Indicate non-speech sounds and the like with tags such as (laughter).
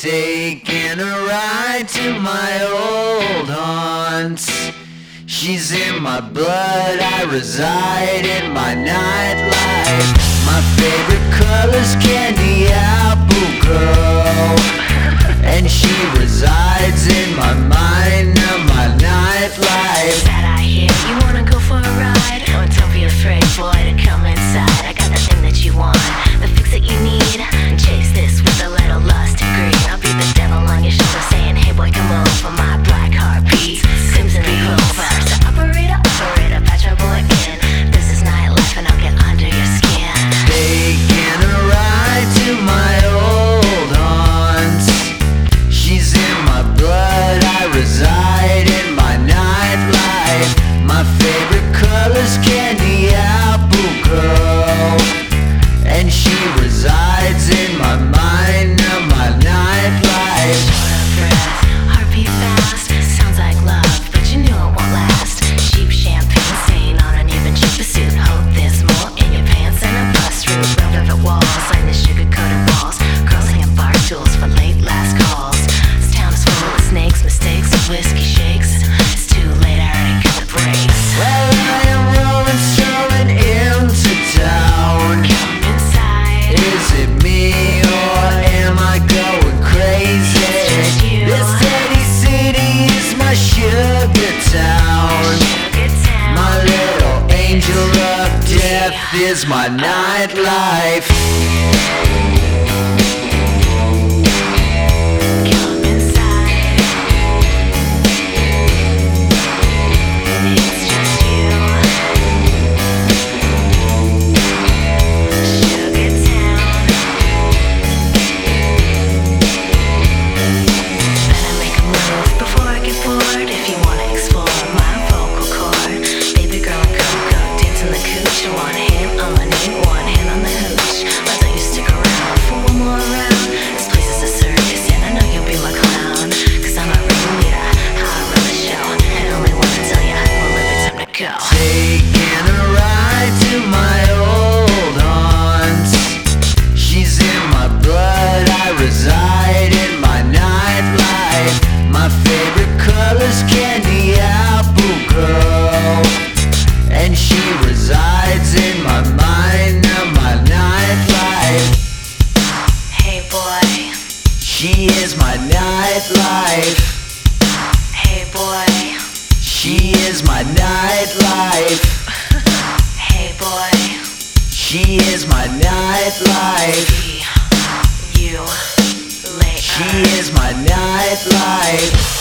Taking a ride to my old haunts. She's in my blood, I reside in my nightlife. My favorite color's candy apple girl. And she resides in my mind. In my blood, I reside in my nightlife. My favorite colors candy. is my nightlife. She is my nightlife. Hey boy. She is my nightlife. (laughs) hey boy. She is my nightlife. See you later. She is my nightlife.